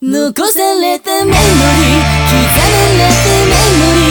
残されたメモリー。刻まれたメモリー。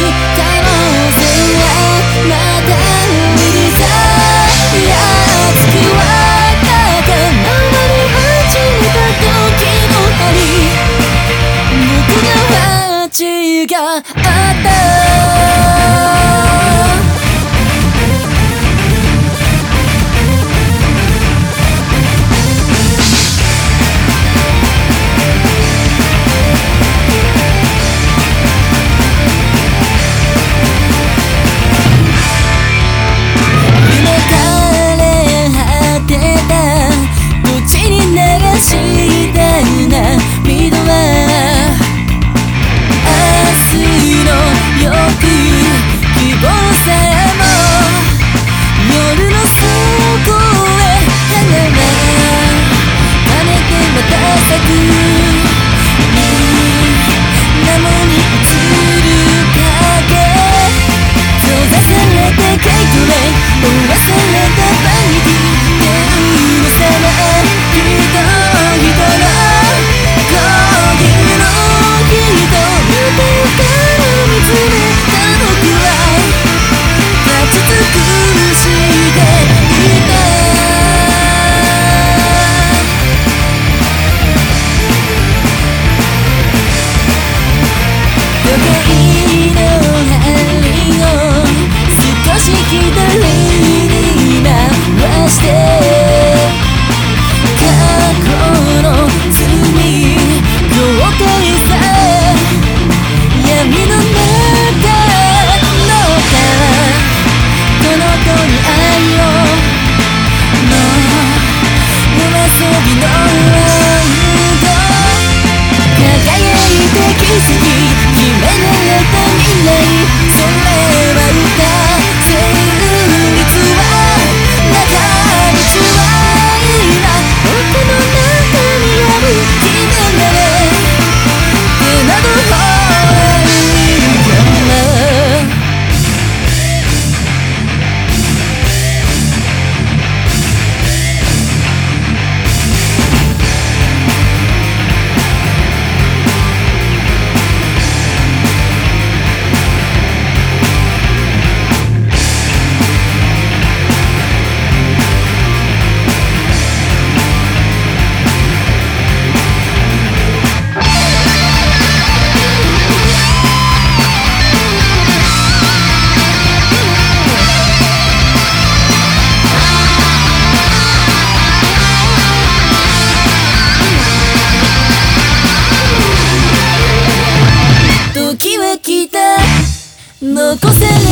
残せな